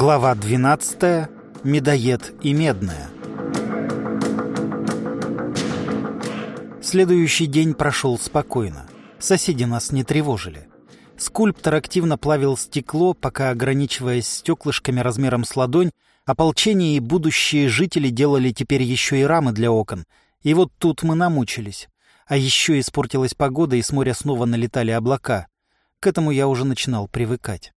Глава 12. Медоед и Медная. Следующий день прошел спокойно. Соседи нас не тревожили. Скульптор активно плавил стекло, пока, ограничиваясь стеклышками размером с ладонь, ополчение и будущие жители делали теперь еще и рамы для окон. И вот тут мы намучились. А еще испортилась погода, и с моря снова налетали облака. К этому я уже начинал привыкать.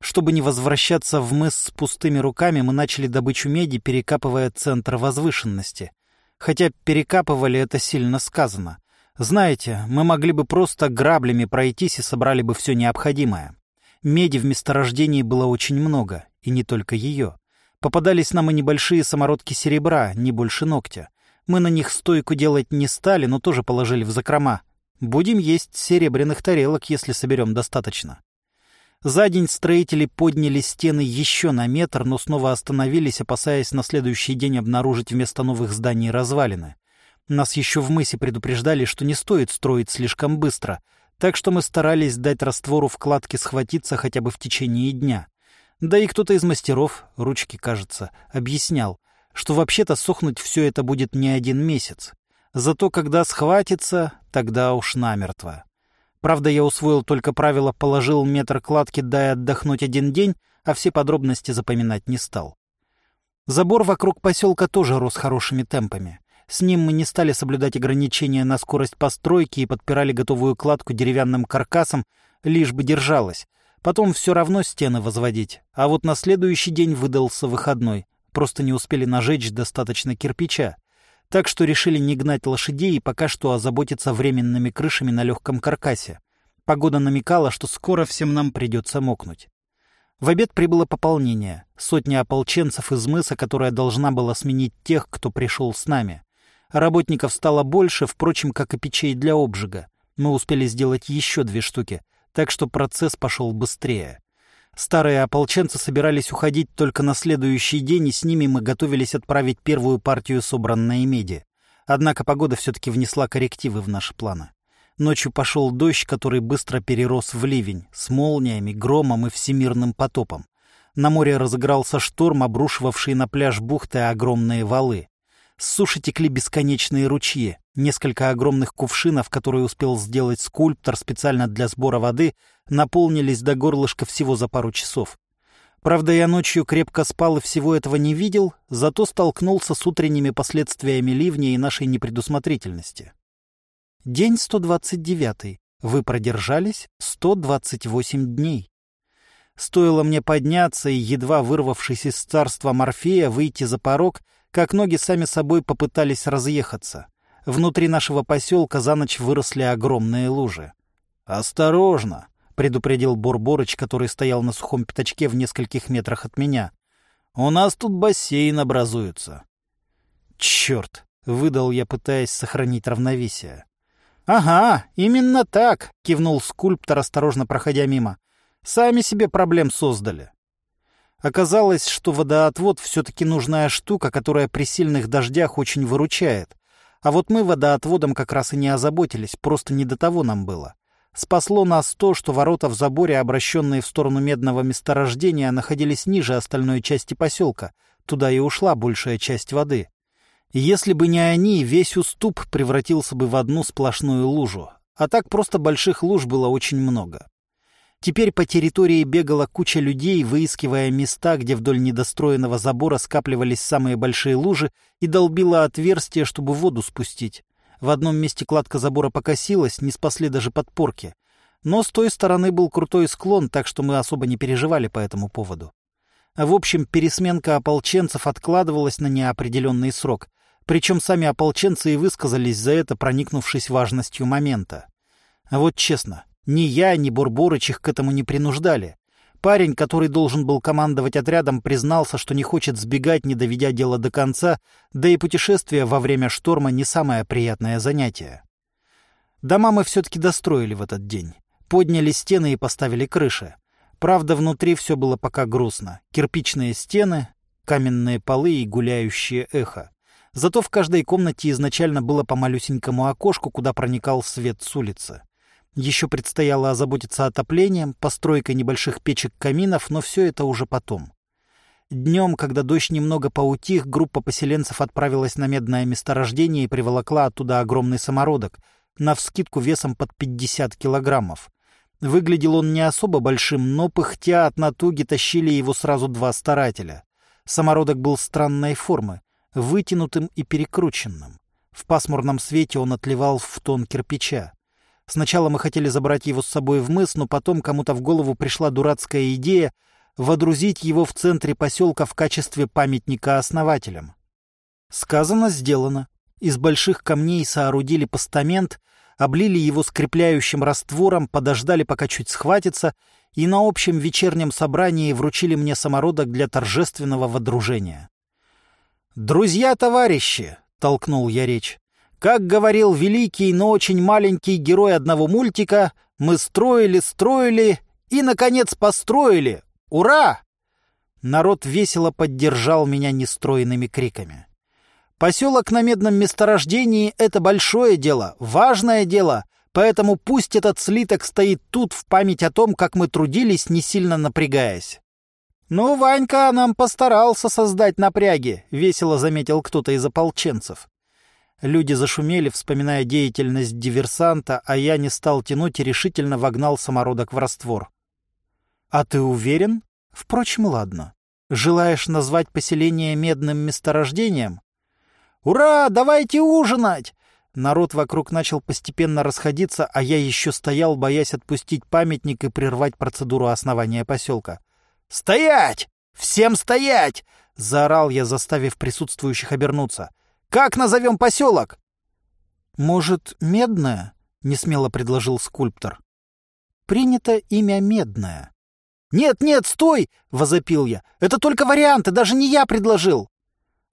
Чтобы не возвращаться в мыс с пустыми руками, мы начали добычу меди, перекапывая центр возвышенности. Хотя перекапывали это сильно сказано. Знаете, мы могли бы просто граблями пройтись и собрали бы все необходимое. Меди в месторождении было очень много, и не только ее. Попадались нам и небольшие самородки серебра, не больше ногтя. Мы на них стойку делать не стали, но тоже положили в закрома. Будем есть серебряных тарелок, если соберем достаточно. За день строители подняли стены еще на метр, но снова остановились, опасаясь на следующий день обнаружить вместо новых зданий развалины. Нас еще в мысе предупреждали, что не стоит строить слишком быстро, так что мы старались дать раствору вкладки схватиться хотя бы в течение дня. Да и кто-то из мастеров, ручки, кажется, объяснял, что вообще-то сохнуть все это будет не один месяц. Зато когда схватится, тогда уж намертво. Правда, я усвоил только правило «положил метр кладки, дай отдохнуть один день», а все подробности запоминать не стал. Забор вокруг поселка тоже рос хорошими темпами. С ним мы не стали соблюдать ограничения на скорость постройки и подпирали готовую кладку деревянным каркасом, лишь бы держалась. Потом все равно стены возводить. А вот на следующий день выдался выходной. Просто не успели нажечь достаточно кирпича так что решили не гнать лошадей и пока что озаботиться временными крышами на легком каркасе. Погода намекала, что скоро всем нам придется мокнуть. В обед прибыло пополнение. Сотня ополченцев из мыса, которая должна была сменить тех, кто пришел с нами. Работников стало больше, впрочем, как и печей для обжига. Мы успели сделать еще две штуки, так что процесс пошел быстрее. Старые ополченцы собирались уходить только на следующий день, и с ними мы готовились отправить первую партию собранной меди. Однако погода все-таки внесла коррективы в наши планы. Ночью пошел дождь, который быстро перерос в ливень, с молниями, громом и всемирным потопом. На море разыгрался шторм, обрушивавший на пляж бухты огромные валы. С суши текли бесконечные ручьи. Несколько огромных кувшинов, которые успел сделать скульптор специально для сбора воды, наполнились до горлышка всего за пару часов. Правда, я ночью крепко спал и всего этого не видел, зато столкнулся с утренними последствиями ливня и нашей непредусмотрительности. День 129. Вы продержались 128 дней. Стоило мне подняться и, едва вырвавшись из царства Морфея, выйти за порог — как ноги сами собой попытались разъехаться. Внутри нашего поселка за ночь выросли огромные лужи. «Осторожно!» — предупредил Борборыч, который стоял на сухом пятачке в нескольких метрах от меня. «У нас тут бассейн образуется». «Черт!» — выдал я, пытаясь сохранить равновесие. «Ага, именно так!» — кивнул скульптор, осторожно проходя мимо. «Сами себе проблем создали». Оказалось, что водоотвод все-таки нужная штука, которая при сильных дождях очень выручает. А вот мы водоотводом как раз и не озаботились, просто не до того нам было. Спасло нас то, что ворота в заборе, обращенные в сторону медного месторождения, находились ниже остальной части поселка. Туда и ушла большая часть воды. Если бы не они, весь уступ превратился бы в одну сплошную лужу. А так просто больших луж было очень много. Теперь по территории бегала куча людей, выискивая места, где вдоль недостроенного забора скапливались самые большие лужи, и долбила отверстие, чтобы воду спустить. В одном месте кладка забора покосилась, не спасли даже подпорки. Но с той стороны был крутой склон, так что мы особо не переживали по этому поводу. В общем, пересменка ополченцев откладывалась на неопределенный срок. Причем сами ополченцы и высказались за это, проникнувшись важностью момента. А вот честно, ни я, ни Бурборыч их к этому не принуждали. Парень, который должен был командовать отрядом, признался, что не хочет сбегать, не доведя дело до конца, да и путешествие во время шторма не самое приятное занятие. Дома мы все-таки достроили в этот день. Подняли стены и поставили крыши. Правда, внутри все было пока грустно. Кирпичные стены, каменные полы и гуляющее эхо. Зато в каждой комнате изначально было по малюсенькому окошку, куда проникал свет с улицы. Еще предстояло озаботиться отоплением, постройкой небольших печек-каминов, но все это уже потом. Днем, когда дождь немного поутих, группа поселенцев отправилась на медное месторождение и приволокла оттуда огромный самородок, навскидку весом под 50 килограммов. Выглядел он не особо большим, но пыхтя от натуги тащили его сразу два старателя. Самородок был странной формы, вытянутым и перекрученным. В пасмурном свете он отливал в тон кирпича. Сначала мы хотели забрать его с собой в мыс, но потом кому-то в голову пришла дурацкая идея водрузить его в центре поселка в качестве памятника основателям. Сказано, сделано. Из больших камней соорудили постамент, облили его скрепляющим раствором, подождали, пока чуть схватится, и на общем вечернем собрании вручили мне самородок для торжественного водружения. «Друзья-товарищи!» — толкнул я речь. Как говорил великий, но очень маленький герой одного мультика, мы строили, строили и, наконец, построили. Ура! Народ весело поддержал меня нестроенными криками. Поселок на медном месторождении — это большое дело, важное дело, поэтому пусть этот слиток стоит тут в память о том, как мы трудились, не сильно напрягаясь. «Ну, Ванька нам постарался создать напряги», — весело заметил кто-то из ополченцев. Люди зашумели, вспоминая деятельность диверсанта, а я не стал тянуть и решительно вогнал самородок в раствор. «А ты уверен? Впрочем, ладно. Желаешь назвать поселение медным месторождением?» «Ура! Давайте ужинать!» Народ вокруг начал постепенно расходиться, а я еще стоял, боясь отпустить памятник и прервать процедуру основания поселка. «Стоять! Всем стоять!» — заорал я, заставив присутствующих обернуться. Как назовем поселок? Может, Медная? Несмело предложил скульптор. Принято имя Медная. Нет, нет, стой! возопил я. Это только варианты, даже не я предложил.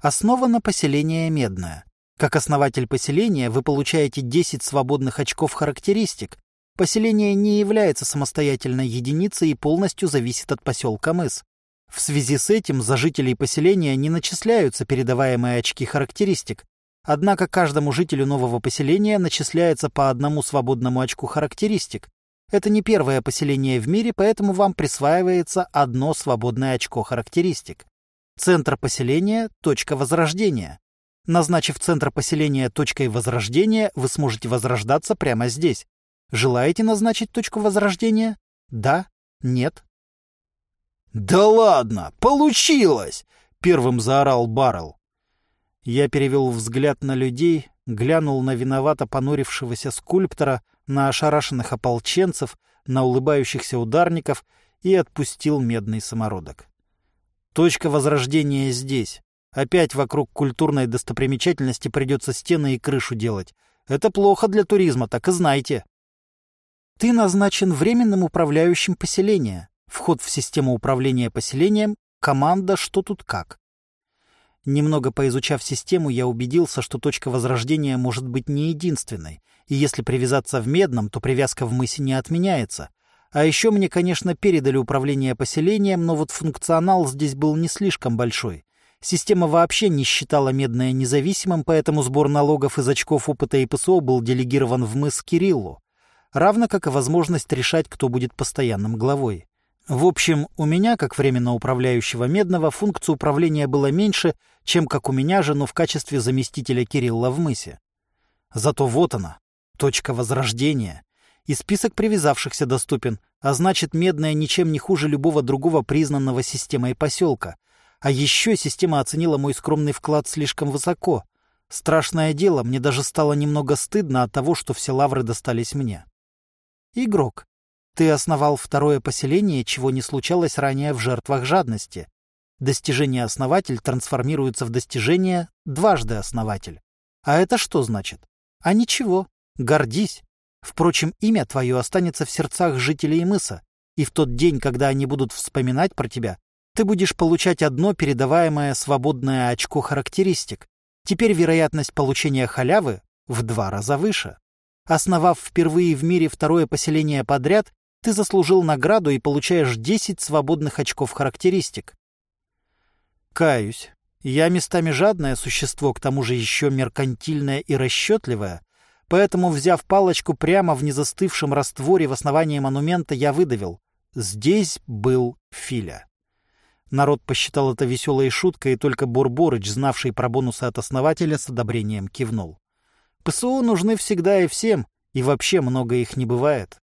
Основано поселение Медное. Как основатель поселения вы получаете 10 свободных очков характеристик. Поселение не является самостоятельной единицей и полностью зависит от поселка Мыс. В связи с этим за жителей поселения не начисляются передаваемые очки характеристик, однако каждому жителю нового поселения начисляется по одному свободному очку характеристик. Это не первое поселение в мире, поэтому вам присваивается одно свободное очко характеристик. Центр поселения — точка возрождения. Назначив центр поселения точкой возрождения, вы сможете возрождаться прямо здесь. Желаете назначить точку возрождения? Да? Нет? «Да ладно! Получилось!» — первым заорал Баррелл. Я перевел взгляд на людей, глянул на виновато понурившегося скульптора, на ошарашенных ополченцев, на улыбающихся ударников и отпустил медный самородок. Точка возрождения здесь. Опять вокруг культурной достопримечательности придется стены и крышу делать. Это плохо для туризма, так и знайте. Ты назначен временным управляющим поселения, Вход в систему управления поселением, команда «Что тут как?». Немного поизучав систему, я убедился, что точка возрождения может быть не единственной, и если привязаться в Медном, то привязка в мысе не отменяется. А еще мне, конечно, передали управление поселением, но вот функционал здесь был не слишком большой. Система вообще не считала Медное независимым, поэтому сбор налогов из очков опыта и ПСО был делегирован в мыс Кириллу, равно как и возможность решать, кто будет постоянным главой. В общем, у меня, как временно управляющего Медного, функция управления была меньше, чем как у меня же, но в качестве заместителя Кирилла в мысе. Зато вот она, точка возрождения. И список привязавшихся доступен, а значит, Медная ничем не хуже любого другого признанного системой поселка. А еще система оценила мой скромный вклад слишком высоко. Страшное дело, мне даже стало немного стыдно от того, что все лавры достались мне. Игрок. Ты основал второе поселение, чего не случалось ранее в жертвах жадности. Достижение основатель трансформируется в достижение дважды основатель. А это что значит? А ничего. Гордись. Впрочем, имя твое останется в сердцах жителей мыса, и в тот день, когда они будут вспоминать про тебя, ты будешь получать одно передаваемое свободное очко характеристик. Теперь вероятность получения халявы в два раза выше. Основав впервые в мире второе поселение подряд, ты заслужил награду и получаешь 10 свободных очков характеристик. Каюсь. Я местами жадное существо, к тому же еще меркантильное и расчетливое, поэтому, взяв палочку прямо в незастывшем растворе в основании монумента, я выдавил. Здесь был Филя. Народ посчитал это веселой шуткой, и только Бурборыч, знавший про бонусы от основателя, с одобрением кивнул. ПСО нужны всегда и всем, и вообще много их не бывает.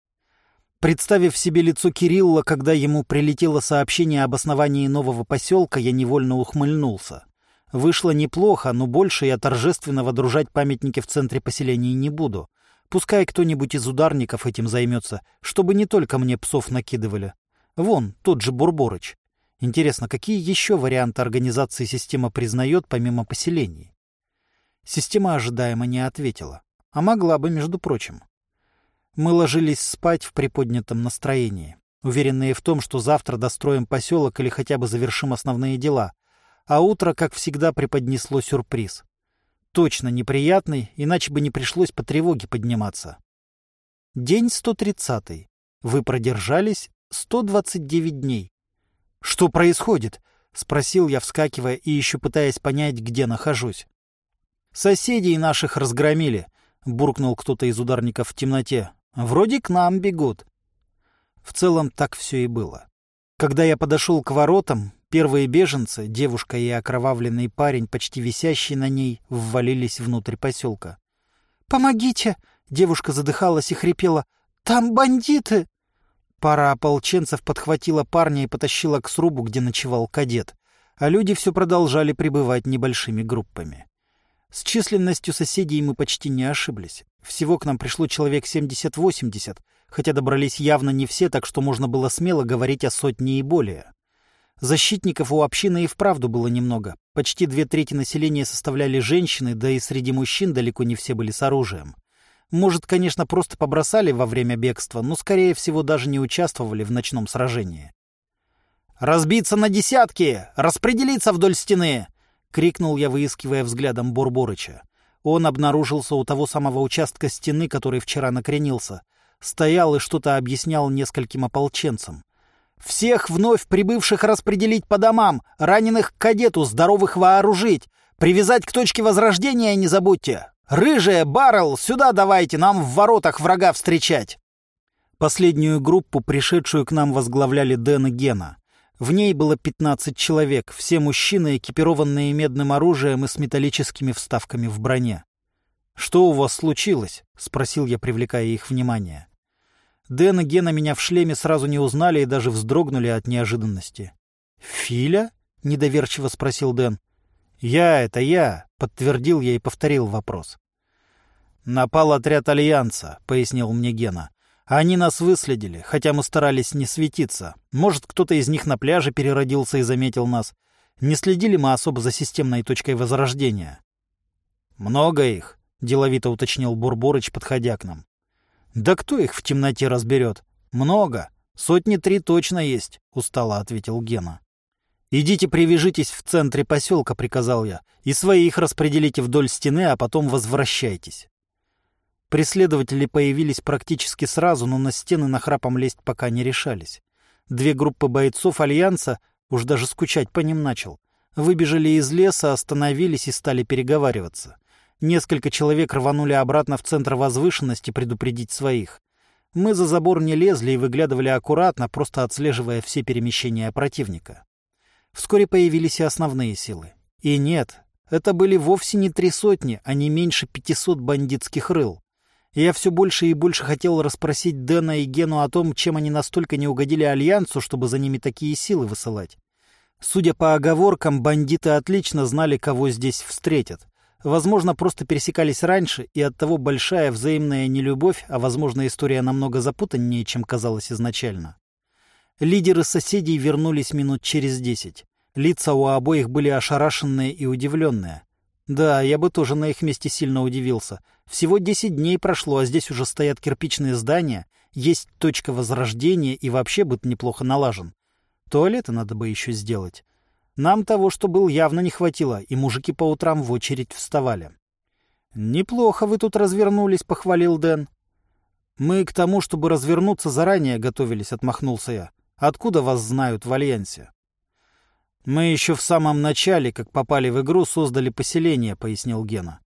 Представив себе лицо Кирилла, когда ему прилетело сообщение об основании нового поселка, я невольно ухмыльнулся. Вышло неплохо, но больше я торжественно водружать памятники в центре поселения не буду. Пускай кто-нибудь из ударников этим займется, чтобы не только мне псов накидывали. Вон, тот же Бурборыч. Интересно, какие еще варианты организации система признает, помимо поселений? Система ожидаемо не ответила. А могла бы, между прочим. Мы ложились спать в приподнятом настроении, уверенные в том, что завтра достроим поселок или хотя бы завершим основные дела. А утро, как всегда, преподнесло сюрприз. Точно неприятный, иначе бы не пришлось по тревоге подниматься. День 130. Вы продержались 129 дней. «Что происходит?» — спросил я, вскакивая и еще пытаясь понять, где нахожусь. «Соседей наших разгромили», — буркнул кто-то из ударников в темноте. Вроде к нам бегут. В целом так все и было. Когда я подошел к воротам, первые беженцы, девушка и окровавленный парень, почти висящий на ней, ввалились внутрь поселка. «Помогите!» — девушка задыхалась и хрипела. «Там бандиты!» Пара ополченцев подхватила парня и потащила к срубу, где ночевал кадет, а люди все продолжали пребывать небольшими группами. С численностью соседей мы почти не ошиблись. Всего к нам пришло человек 70-80, хотя добрались явно не все, так что можно было смело говорить о сотне и более. Защитников у общины и вправду было немного. Почти две трети населения составляли женщины, да и среди мужчин далеко не все были с оружием. Может, конечно, просто побросали во время бегства, но, скорее всего, даже не участвовали в ночном сражении. «Разбиться на десятки! Распределиться вдоль стены!» — крикнул я, выискивая взглядом Бурборыча. Он обнаружился у того самого участка стены, который вчера накренился. Стоял и что-то объяснял нескольким ополченцам. «Всех вновь прибывших распределить по домам, раненых к кадету, здоровых вооружить, привязать к точке возрождения не забудьте. Рыжая, Баррел, сюда давайте, нам в воротах врага встречать!» Последнюю группу, пришедшую к нам, возглавляли Дэн и Гена. В ней было 15 человек, все мужчины, экипированные медным оружием и с металлическими вставками в броне. «Что у вас случилось?» — спросил я, привлекая их внимание. Дэн и Гена меня в шлеме сразу не узнали и даже вздрогнули от неожиданности. «Филя?» — недоверчиво спросил Дэн. «Я, это я», — подтвердил я и повторил вопрос. «Напал отряд Альянса», — пояснил мне Гена. Они нас выследили, хотя мы старались не светиться. Может, кто-то из них на пляже переродился и заметил нас. Не следили мы особо за системной точкой возрождения. «Много их», — деловито уточнил Бурборыч, подходя к нам. «Да кто их в темноте разберет? Много. Сотни три точно есть», — устало ответил Гена. «Идите привяжитесь в центре поселка», — приказал я, «и своих распределите вдоль стены, а потом возвращайтесь». Преследователи появились практически сразу, но на стены нахрапом лезть пока не решались. Две группы бойцов Альянса, уж даже скучать по ним начал, выбежали из леса, остановились и стали переговариваться. Несколько человек рванули обратно в центр возвышенности предупредить своих. Мы за забор не лезли и выглядывали аккуратно, просто отслеживая все перемещения противника. Вскоре появились и основные силы. И нет, это были вовсе не три сотни, а не меньше пятисот бандитских рыл я все больше и больше хотел расспросить Дэна и Гену о том, чем они настолько не угодили Альянсу, чтобы за ними такие силы высылать. Судя по оговоркам, бандиты отлично знали, кого здесь встретят. Возможно, просто пересекались раньше, и оттого большая взаимная нелюбовь, а, возможно, история намного запутаннее, чем казалось изначально. Лидеры соседей вернулись минут через десять. Лица у обоих были ошарашенные и удивленные. Да, я бы тоже на их месте сильно удивился. Всего десять дней прошло, а здесь уже стоят кирпичные здания, есть точка возрождения и вообще быт неплохо налажен. Туалеты надо бы еще сделать. Нам того, что был, явно не хватило, и мужики по утрам в очередь вставали. «Неплохо вы тут развернулись», — похвалил Дэн. «Мы к тому, чтобы развернуться, заранее готовились», — отмахнулся я. «Откуда вас знают в Альянсе?» «Мы еще в самом начале, как попали в игру, создали поселение», — пояснил Гена.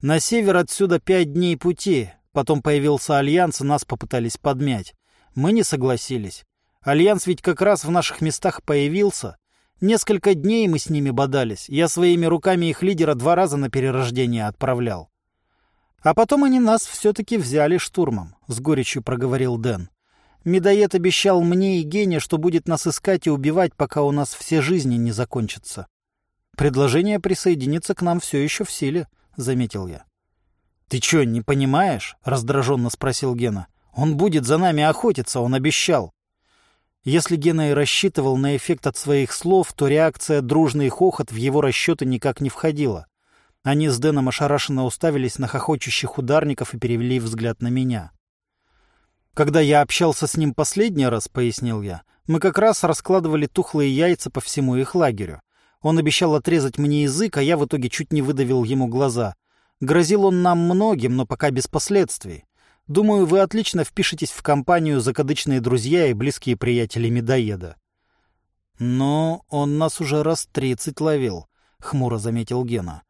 «На север отсюда пять дней пути. Потом появился Альянс, и нас попытались подмять. Мы не согласились. Альянс ведь как раз в наших местах появился. Несколько дней мы с ними бодались. Я своими руками их лидера два раза на перерождение отправлял. А потом они нас все-таки взяли штурмом, — с горечью проговорил Дэн. Медоед обещал мне и Гене, что будет нас искать и убивать, пока у нас все жизни не закончатся. Предложение присоединиться к нам все еще в силе, — заметил я. — Ты что, не понимаешь? — раздраженно спросил Гена. — Он будет за нами охотиться, он обещал. Если Гена и рассчитывал на эффект от своих слов, то реакция «дружный хохот» в его расчеты никак не входила. Они с Дэном ошарашенно уставились на хохочущих ударников и перевели взгляд на меня. «Когда я общался с ним последний раз, — пояснил я, — мы как раз раскладывали тухлые яйца по всему их лагерю. Он обещал отрезать мне язык, а я в итоге чуть не выдавил ему глаза. Грозил он нам многим, но пока без последствий. Думаю, вы отлично впишетесь в компанию закадычные друзья и близкие приятели медоеда. Но он нас уже раз тридцать ловил, хмуро заметил Гена.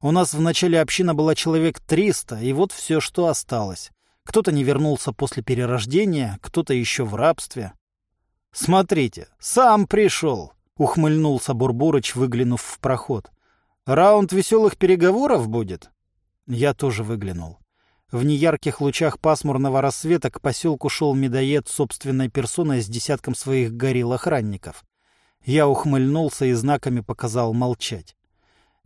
У нас в начале община была человек триста, и вот все, что осталось. Кто-то не вернулся после перерождения, кто-то еще в рабстве. Смотрите, сам пришел, ухмыльнулся Бурбурыч, выглянув в проход. Раунд веселых переговоров будет? Я тоже выглянул. В неярких лучах пасмурного рассвета к поселку шел медоед собственной персоной с десятком своих горилл-охранников. Я ухмыльнулся и знаками показал молчать.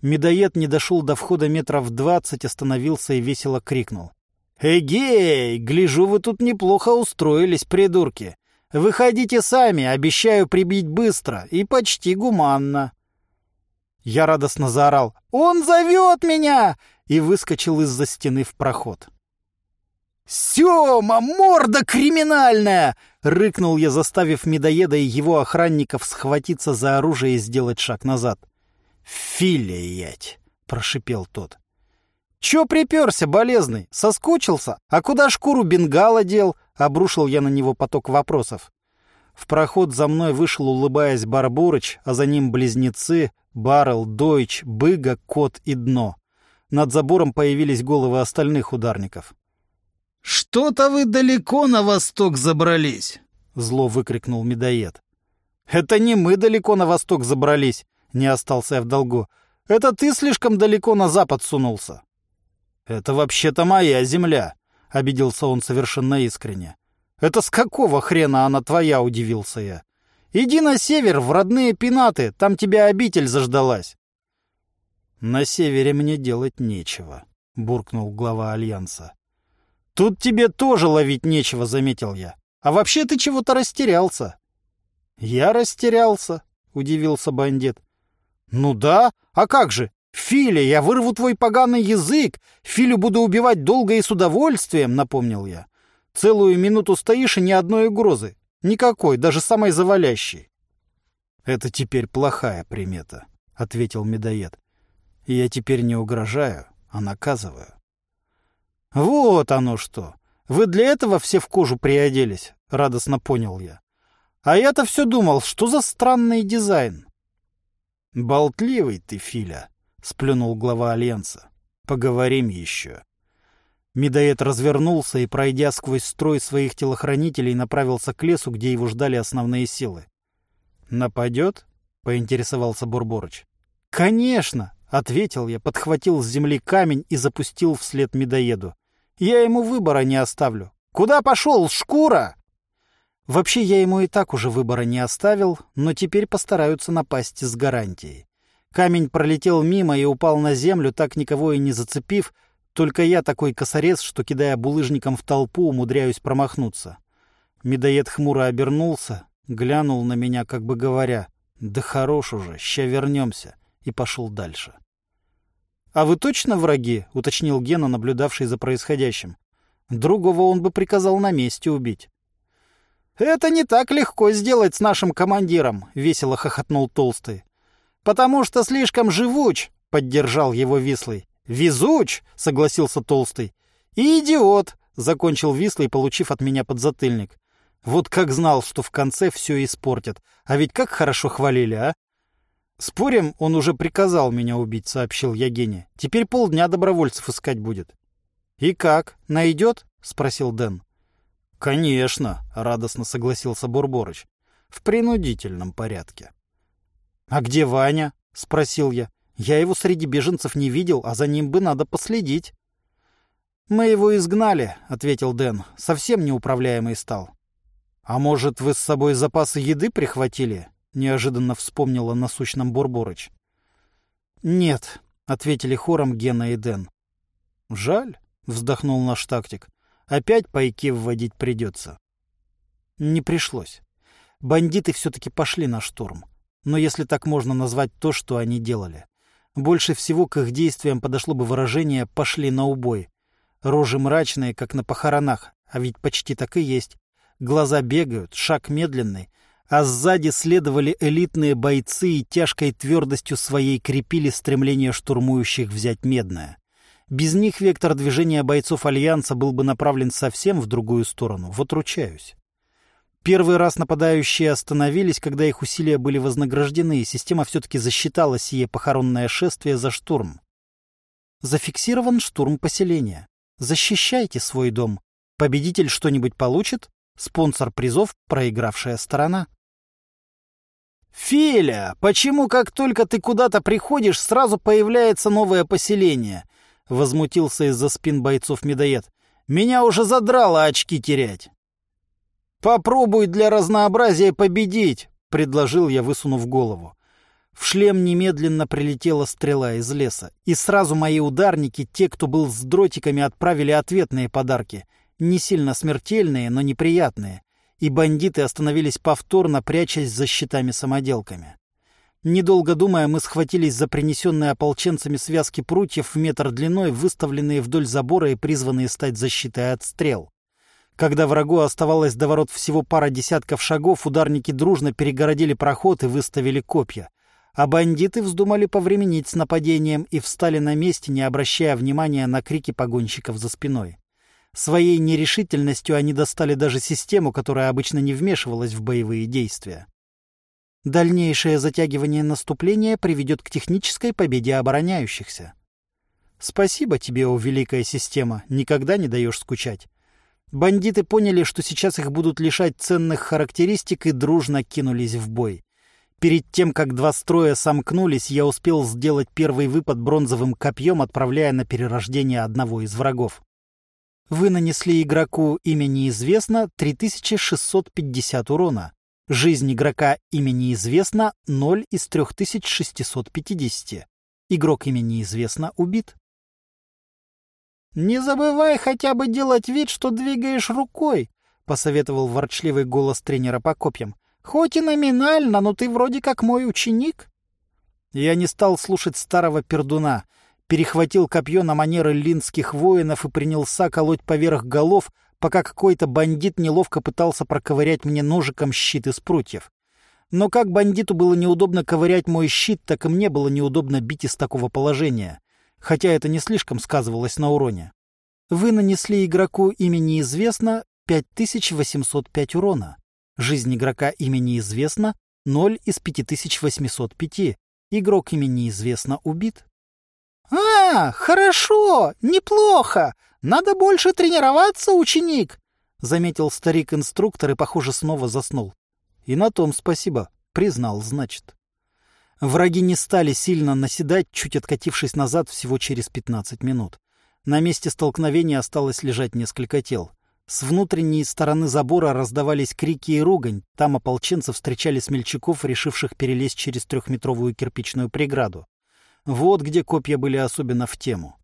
Медоед не дошел до входа метров двадцать, остановился и весело крикнул. «Эгей! Гляжу, вы тут неплохо устроились, придурки! Выходите сами, обещаю прибить быстро и почти гуманно!» Я радостно заорал «Он зовет меня!» и выскочил из-за стены в проход. «Сема, морда криминальная!» — рыкнул я, заставив медоеда и его охранников схватиться за оружие и сделать шаг назад. «Филиять!» — прошипел тот. «Чё приперся, болезный? Соскучился? А куда шкуру бенгала дел?» — обрушил я на него поток вопросов. В проход за мной вышел, улыбаясь, Барбурыч, а за ним близнецы, Баррел, Дойч, Быга, Кот и Дно. Над забором появились головы остальных ударников. «Что-то вы далеко на восток забрались!» — зло выкрикнул медоед. «Это не мы далеко на восток забрались!» — не остался я в долгу. «Это ты слишком далеко на запад сунулся!» «Это вообще-то моя земля!» — обиделся он совершенно искренне. «Это с какого хрена она твоя?» — удивился я. «Иди на север, в родные пенаты, там тебя обитель заждалась!» «На севере мне делать нечего», — буркнул глава Альянса. «Тут тебе тоже ловить нечего», — заметил я. «А вообще ты чего-то растерялся». «Я растерялся», — удивился бандит. «Ну да, а как же? Филя, я вырву твой поганый язык. Филю буду убивать долго и с удовольствием», — напомнил я. «Целую минуту стоишь и ни одной угрозы. Никакой, даже самой завалящей». «Это теперь плохая примета», — ответил медоед. Я теперь не угрожаю, а наказываю. Вот оно что. Вы для этого все в кожу приоделись, радостно понял я. А я-то все думал, что за странный дизайн. Болтливый ты, Филя, сплюнул глава Альянса. Поговорим еще. Медоед развернулся и, пройдя сквозь строй своих телохранителей, направился к лесу, где его ждали основные силы. «Нападет?» — поинтересовался Бурборыч. «Конечно!» Ответил я, подхватил с земли камень и запустил вслед медоеду. Я ему выбора не оставлю. Куда пошел, шкура? Вообще я ему и так уже выбора не оставил, но теперь постараются напасть с гарантией. Камень пролетел мимо и упал на землю, так никого и не зацепив, только я такой косорез, что, кидая булыжником в толпу, умудряюсь промахнуться. Медоед хмуро обернулся, глянул на меня, как бы говоря, «Да хорош уже, ща вернемся», и пошел дальше. «А вы точно враги?» — уточнил Гена, наблюдавший за происходящим. «Другого он бы приказал на месте убить». «Это не так легко сделать с нашим командиром», — весело хохотнул Толстый. «Потому что слишком живуч», — поддержал его Вислый. «Везуч», — согласился Толстый. «И идиот», — закончил Вислый, получив от меня подзатыльник. Вот как знал, что в конце все испортят. А ведь как хорошо хвалили, а? «Спорим, он уже приказал меня убить», — сообщил я Гене. «Теперь полдня добровольцев искать будет». «И как? Найдет?» — спросил Дэн. «Конечно», — радостно согласился Бурборыч. «В принудительном порядке». «А где Ваня?» — спросил я. «Я его среди беженцев не видел, а за ним бы надо последить». «Мы его изгнали», — ответил Дэн. «Совсем неуправляемый стал». «А может, вы с собой запасы еды прихватили?» — неожиданно вспомнила насущном Бурборыч. «Нет», — ответили хором Гена и Дэн. «Жаль», — вздохнул наш тактик. «Опять пайки вводить придется». Не пришлось. Бандиты все-таки пошли на штурм. Но если так можно назвать то, что они делали. Больше всего к их действиям подошло бы выражение «пошли на убой». Рожи мрачные, как на похоронах, а ведь почти так и есть. Глаза бегают, шаг медленный, а сзади следовали элитные бойцы и тяжкой твердостью своей крепили стремление штурмующих взять Медное. Без них вектор движения бойцов Альянса был бы направлен совсем в другую сторону, вот ручаюсь. Первый раз нападающие остановились, когда их усилия были вознаграждены, и система все-таки засчитала сие похоронное шествие за штурм. Зафиксирован штурм поселения. Защищайте свой дом. Победитель что-нибудь получит, спонсор призов — проигравшая сторона. «Филя, почему как только ты куда-то приходишь, сразу появляется новое поселение?» — возмутился из-за спин бойцов медоед. «Меня уже задрало очки терять». «Попробуй для разнообразия победить», — предложил я, высунув голову. В шлем немедленно прилетела стрела из леса, и сразу мои ударники, те, кто был с дротиками, отправили ответные подарки. Не сильно смертельные, но неприятные. И бандиты остановились повторно, прячась за щитами-самоделками. Недолго думая, мы схватились за принесенные ополченцами связки прутьев в метр длиной, выставленные вдоль забора и призванные стать защитой от стрел. Когда врагу оставалось до ворот всего пара десятков шагов, ударники дружно перегородили проход и выставили копья а бандиты вздумали повременить с нападением и встали на месте, не обращая внимания на крики погонщиков за спиной. Своей нерешительностью они достали даже систему, которая обычно не вмешивалась в боевые действия. Дальнейшее затягивание наступления приведет к технической победе обороняющихся. Спасибо тебе, о великая система, никогда не даешь скучать. Бандиты поняли, что сейчас их будут лишать ценных характеристик и дружно кинулись в бой. Перед тем, как два строя сомкнулись, я успел сделать первый выпад бронзовым копьем, отправляя на перерождение одного из врагов. Вы нанесли игроку имя неизвестно 3650 урона. Жизнь игрока имя неизвестно 0 из 3650. Игрок имя неизвестно убит. «Не забывай хотя бы делать вид, что двигаешь рукой», — посоветовал ворчливый голос тренера по копьям. Хоть и номинально, но ты вроде как мой ученик. Я не стал слушать старого пердуна, перехватил копье на манеры линских воинов и принялся колоть поверх голов, пока какой-то бандит неловко пытался проковырять мне ножиком щит из прутьев. Но как бандиту было неудобно ковырять мой щит, так и мне было неудобно бить из такого положения, хотя это не слишком сказывалось на уроне. Вы нанесли игроку имя неизвестно 5805 урона. Жизнь игрока имени известна 0 из 5805. Игрок имени известно убит. «А, хорошо, неплохо. Надо больше тренироваться, ученик», — заметил старик-инструктор и, похоже, снова заснул. «И на том спасибо. Признал, значит». Враги не стали сильно наседать, чуть откатившись назад всего через 15 минут. На месте столкновения осталось лежать несколько тел. С внутренней стороны забора раздавались крики и ругань. Там ополченцы встречали смельчаков, решивших перелезть через трехметровую кирпичную преграду. Вот где копья были особенно в тему.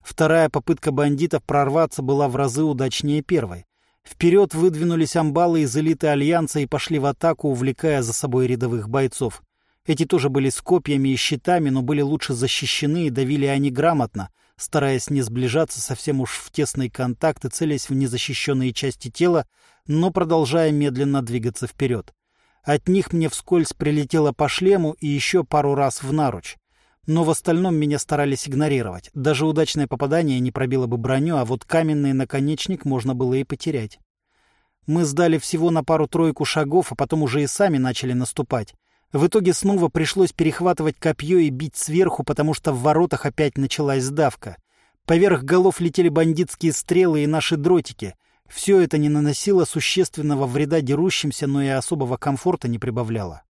Вторая попытка бандитов прорваться была в разы удачнее первой. Вперед выдвинулись амбалы из элиты Альянса и пошли в атаку, увлекая за собой рядовых бойцов. Эти тоже были с копьями и щитами, но были лучше защищены и давили они грамотно, стараясь не сближаться совсем уж в контакт и целясь в незащищенные части тела, но продолжая медленно двигаться вперед. От них мне вскользь прилетело по шлему и еще пару раз в наруч. Но в остальном меня старались игнорировать. Даже удачное попадание не пробило бы броню, а вот каменный наконечник можно было и потерять. Мы сдали всего на пару-тройку шагов, а потом уже и сами начали наступать. В итоге снова пришлось перехватывать копье и бить сверху, потому что в воротах опять началась сдавка. Поверх голов летели бандитские стрелы и наши дротики. Все это не наносило существенного вреда дерущимся, но и особого комфорта не прибавляло.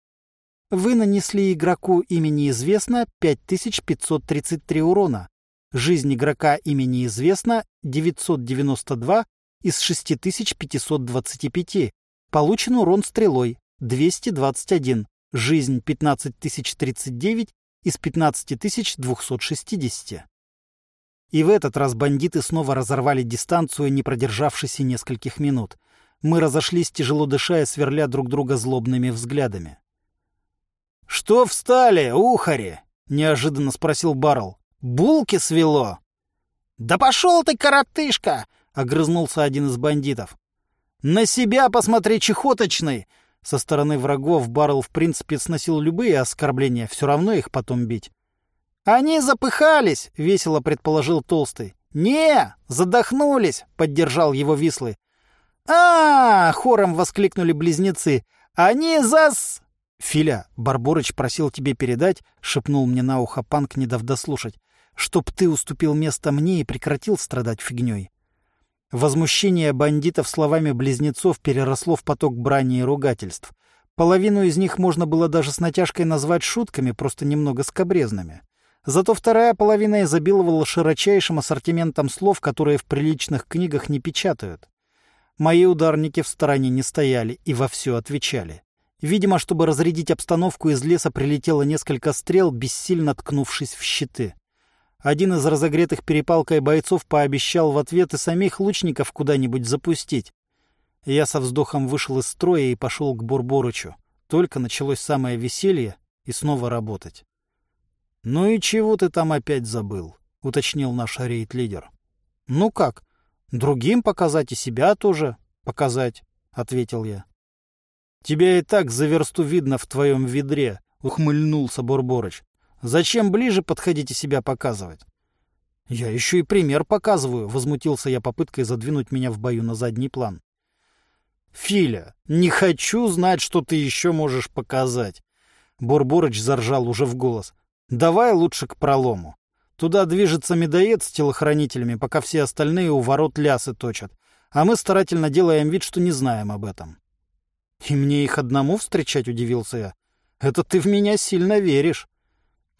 Вы нанесли игроку имени известно 5533 урона. Жизнь игрока имени известно 992 из 6525. Получен урон стрелой 221. Жизнь 15039 из 15260. И в этот раз бандиты снова разорвали дистанцию, не продержавшись и нескольких минут. Мы разошлись, тяжело дыша и сверля друг друга злобными взглядами. «Что встали, ухари?» — неожиданно спросил Баррел. «Булки свело?» «Да пошел ты, коротышка!» — огрызнулся один из бандитов. «На себя посмотри, чехоточный!» Со стороны врагов Баррел в принципе сносил любые оскорбления, все равно их потом бить. «Они запыхались!» — весело предположил Толстый. «Не, задохнулись!» — поддержал его Вислый. а, -а, -а хором воскликнули близнецы. «Они зас...» «Филя, Барборыч просил тебе передать», — шепнул мне на ухо Панк, не дав дослушать, «чтоб ты уступил место мне и прекратил страдать фигней». Возмущение бандитов словами близнецов переросло в поток брани и ругательств. Половину из них можно было даже с натяжкой назвать шутками, просто немного скобрезными. Зато вторая половина изобиловала широчайшим ассортиментом слов, которые в приличных книгах не печатают. Мои ударники в стороне не стояли и во все отвечали. Видимо, чтобы разрядить обстановку, из леса прилетело несколько стрел, бессильно ткнувшись в щиты. Один из разогретых перепалкой бойцов пообещал в ответ и самих лучников куда-нибудь запустить. Я со вздохом вышел из строя и пошел к Бурборычу. Только началось самое веселье и снова работать. — Ну и чего ты там опять забыл? — уточнил наш рейд-лидер. — Ну как? Другим показать и себя тоже показать, — ответил я. — Тебя и так за версту видно в твоем ведре, — ухмыльнулся Бурборыч. Зачем ближе подходить и себя показывать? Я еще и пример показываю, возмутился я попыткой задвинуть меня в бою на задний план. Филя, не хочу знать, что ты еще можешь показать. Борборыч заржал уже в голос. Давай лучше к пролому. Туда движется медоед с телохранителями, пока все остальные у ворот лясы точат. А мы старательно делаем вид, что не знаем об этом. И мне их одному встречать, удивился я. Это ты в меня сильно веришь.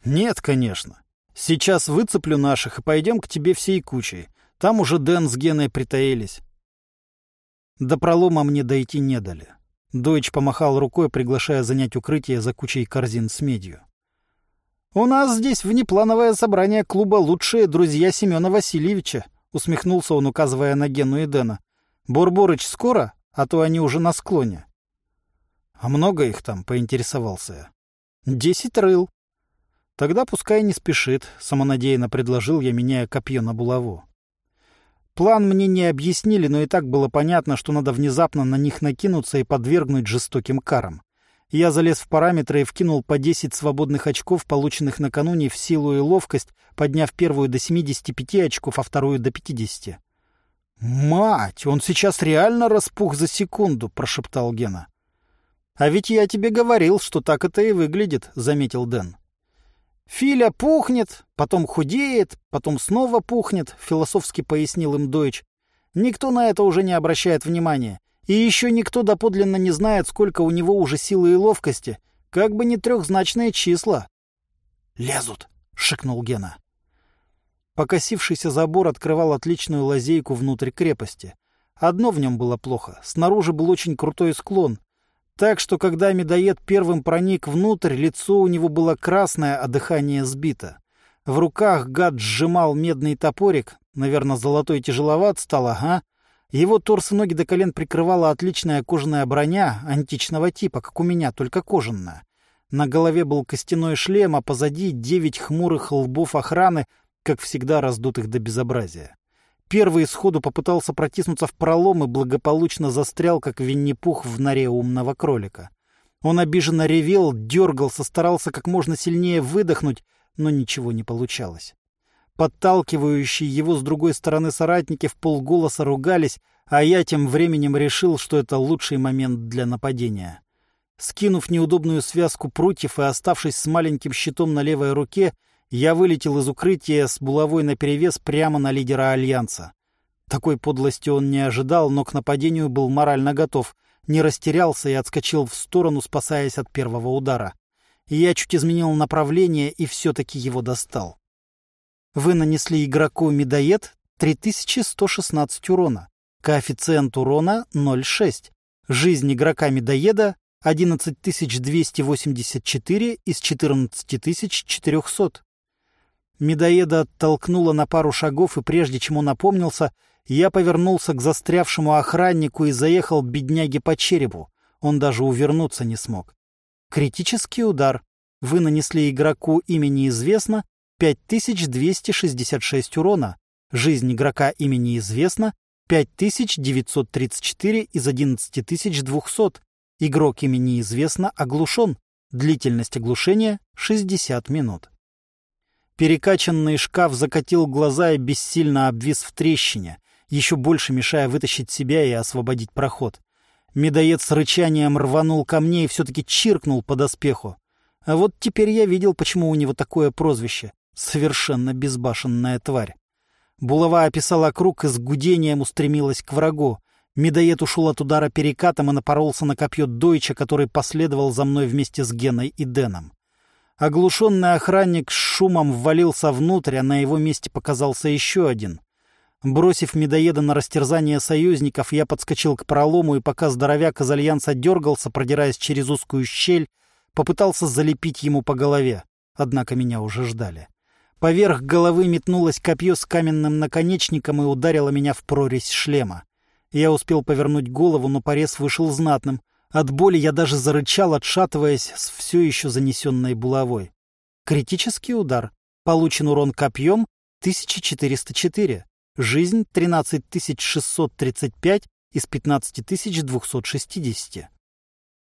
«Нет, конечно. Сейчас выцеплю наших и пойдем к тебе всей кучей. Там уже Дэн с Геной притаились». До пролома мне дойти не дали. Дойч помахал рукой, приглашая занять укрытие за кучей корзин с медью. «У нас здесь внеплановое собрание клуба «Лучшие друзья Семена Васильевича», — усмехнулся он, указывая на Гену и Дэна. «Бурборыч скоро, а то они уже на склоне». «А много их там?» — поинтересовался я. «Десять рыл. Тогда пускай не спешит, самонадеянно предложил я, меняя копье на булаву. План мне не объяснили, но и так было понятно, что надо внезапно на них накинуться и подвергнуть жестоким карам. Я залез в параметры и вкинул по 10 свободных очков, полученных накануне в силу и ловкость, подняв первую до 75 очков, а вторую до 50. «Мать, он сейчас реально распух за секунду», — прошептал Гена. «А ведь я тебе говорил, что так это и выглядит», — заметил Дэн. «Филя пухнет, потом худеет, потом снова пухнет», — философски пояснил им Дойч. «Никто на это уже не обращает внимания. И еще никто доподлинно не знает, сколько у него уже силы и ловкости. Как бы не трехзначные числа». «Лезут», — шикнул Гена. Покосившийся забор открывал отличную лазейку внутрь крепости. Одно в нем было плохо. Снаружи был очень крутой склон, так что, когда медоед первым проник внутрь, лицо у него было красное, а дыхание сбито. В руках гад сжимал медный топорик, наверное, золотой тяжеловат стал, ага. Его торс и ноги до колен прикрывала отличная кожаная броня античного типа, как у меня, только кожаная. На голове был костяной шлем, а позади девять хмурых лбов охраны, как всегда раздутых до безобразия. Первый сходу попытался протиснуться в пролом и благополучно застрял, как Винни-Пух в норе умного кролика. Он обиженно ревел, дергался, старался как можно сильнее выдохнуть, но ничего не получалось. Подталкивающие его с другой стороны соратники в полголоса ругались, а я тем временем решил, что это лучший момент для нападения. Скинув неудобную связку прутьев и оставшись с маленьким щитом на левой руке, я вылетел из укрытия с булавой наперевес прямо на лидера Альянса. Такой подлости он не ожидал, но к нападению был морально готов, не растерялся и отскочил в сторону, спасаясь от первого удара. Я чуть изменил направление и все-таки его достал. Вы нанесли игроку медоед 3116 урона. Коэффициент урона 0,6. Жизнь игрока медоеда 11284 из 14400. Медоеда оттолкнула на пару шагов, и прежде чем он опомнился, я повернулся к застрявшему охраннику и заехал бедняге по черепу. Он даже увернуться не смог. Критический удар. Вы нанесли игроку имени известно 5266 урона. Жизнь игрока имени известно 5934 из 11200. Игрок имени известно оглушен. Длительность оглушения 60 минут. Перекачанный шкаф закатил глаза и бессильно обвис в трещине, еще больше мешая вытащить себя и освободить проход. Медоед с рычанием рванул ко мне и все-таки чиркнул по доспеху. А вот теперь я видел, почему у него такое прозвище. Совершенно безбашенная тварь. Булава описала круг и с гудением устремилась к врагу. Медоед ушел от удара перекатом и напоролся на копье Дойча, который последовал за мной вместе с Геной и Дэном. Оглушенный охранник с шумом ввалился внутрь, а на его месте показался еще один. Бросив медоеда на растерзание союзников, я подскочил к пролому, и пока здоровяк из Альянса дергался, продираясь через узкую щель, попытался залепить ему по голове. Однако меня уже ждали. Поверх головы метнулось копье с каменным наконечником и ударило меня в прорезь шлема. Я успел повернуть голову, но порез вышел знатным. От боли я даже зарычал, отшатываясь с все еще занесенной булавой. Критический удар. Получен урон копьем 1404. Жизнь 13635 из 15260.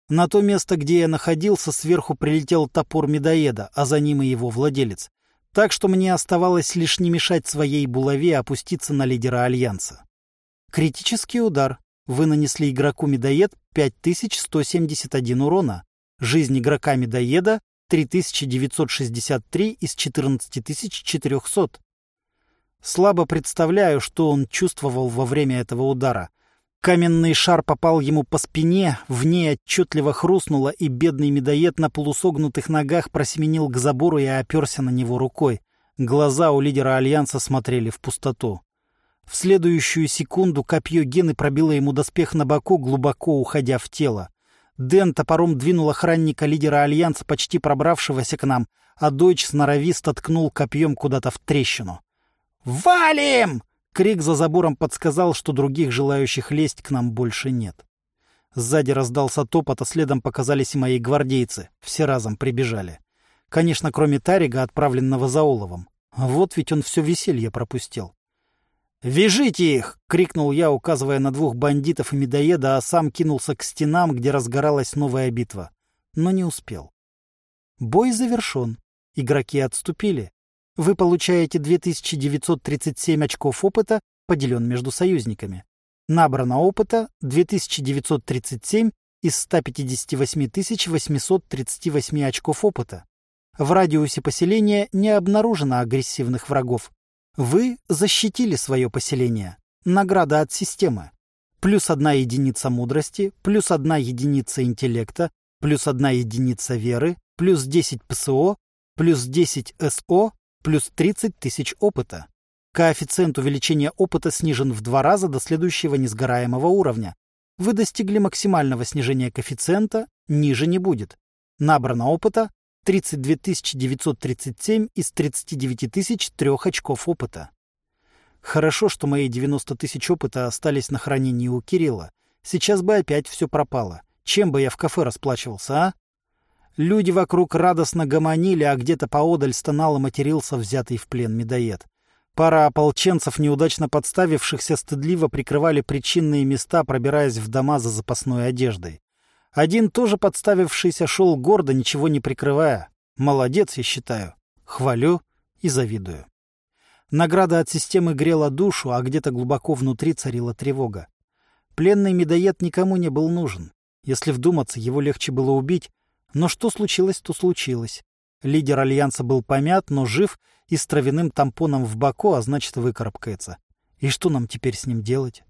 На то место, где я находился, сверху прилетел топор медоеда, а за ним и его владелец. Так что мне оставалось лишь не мешать своей булаве опуститься на лидера Альянса. Критический удар. Вы нанесли игроку медоед 5171 урона. Жизнь игрока медоеда 3963 из 14400. Слабо представляю, что он чувствовал во время этого удара. Каменный шар попал ему по спине, в ней отчетливо хрустнуло, и бедный медоед на полусогнутых ногах просеменил к забору и оперся на него рукой. Глаза у лидера Альянса смотрели в пустоту. В следующую секунду копье Гены пробило ему доспех на боку, глубоко уходя в тело. Дэн топором двинул охранника лидера Альянса, почти пробравшегося к нам, а Дойч сноровисто ткнул копьем куда-то в трещину. «Валим!» — крик за забором подсказал, что других желающих лезть к нам больше нет. Сзади раздался топот, а следом показались и мои гвардейцы. Все разом прибежали. Конечно, кроме Тарига, отправленного за Оловом. Вот ведь он все веселье пропустил. «Вяжите их!» — крикнул я, указывая на двух бандитов и медоеда, а сам кинулся к стенам, где разгоралась новая битва. Но не успел. Бой завершен. Игроки отступили. Вы получаете 2937 очков опыта, поделен между союзниками. Набрано опыта 2937 из 158 838 очков опыта. В радиусе поселения не обнаружено агрессивных врагов. Вы защитили свое поселение. Награда от системы. Плюс одна единица мудрости, плюс одна единица интеллекта, плюс одна единица веры, плюс 10 ПСО, плюс 10 СО, плюс 30 тысяч опыта. Коэффициент увеличения опыта снижен в два раза до следующего несгораемого уровня. Вы достигли максимального снижения коэффициента, ниже не будет. Набрано опыта 32 937 из 39 тысяч трех очков опыта. Хорошо, что мои 90 тысяч опыта остались на хранении у Кирилла. Сейчас бы опять все пропало. Чем бы я в кафе расплачивался, а? Люди вокруг радостно гомонили, а где-то поодаль стонал и матерился взятый в плен медоед. Пара ополченцев, неудачно подставившихся, стыдливо прикрывали причинные места, пробираясь в дома за запасной одеждой. Один тоже подставившийся шел гордо, ничего не прикрывая. Молодец, я считаю. Хвалю и завидую. Награда от системы грела душу, а где-то глубоко внутри царила тревога. Пленный медоед никому не был нужен. Если вдуматься, его легче было убить. Но что случилось, то случилось. Лидер Альянса был помят, но жив и с травяным тампоном в боку, а значит, выкарабкается. И что нам теперь с ним делать?